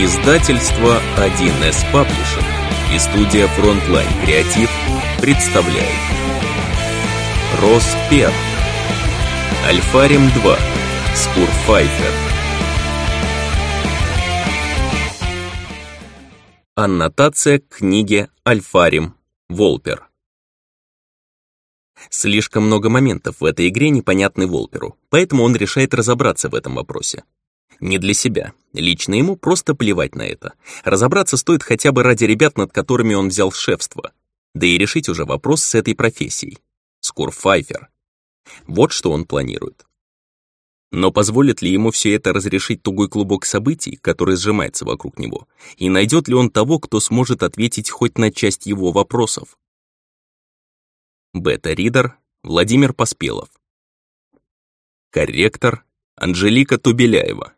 Издательство 1С Publishing и студия Frontline Креатив представляют Роспер Альфарим 2 Скурфайфер Аннотация к книге Альфарим Волпер Слишком много моментов в этой игре непонятны Волперу, поэтому он решает разобраться в этом вопросе. Не для себя. Лично ему просто плевать на это. Разобраться стоит хотя бы ради ребят, над которыми он взял шефство. Да и решить уже вопрос с этой профессией. Скурфайфер. Вот что он планирует. Но позволит ли ему все это разрешить тугой клубок событий, который сжимается вокруг него, и найдет ли он того, кто сможет ответить хоть на часть его вопросов? Бета-ридер Владимир Поспелов. Корректор Анжелика Тубеляева.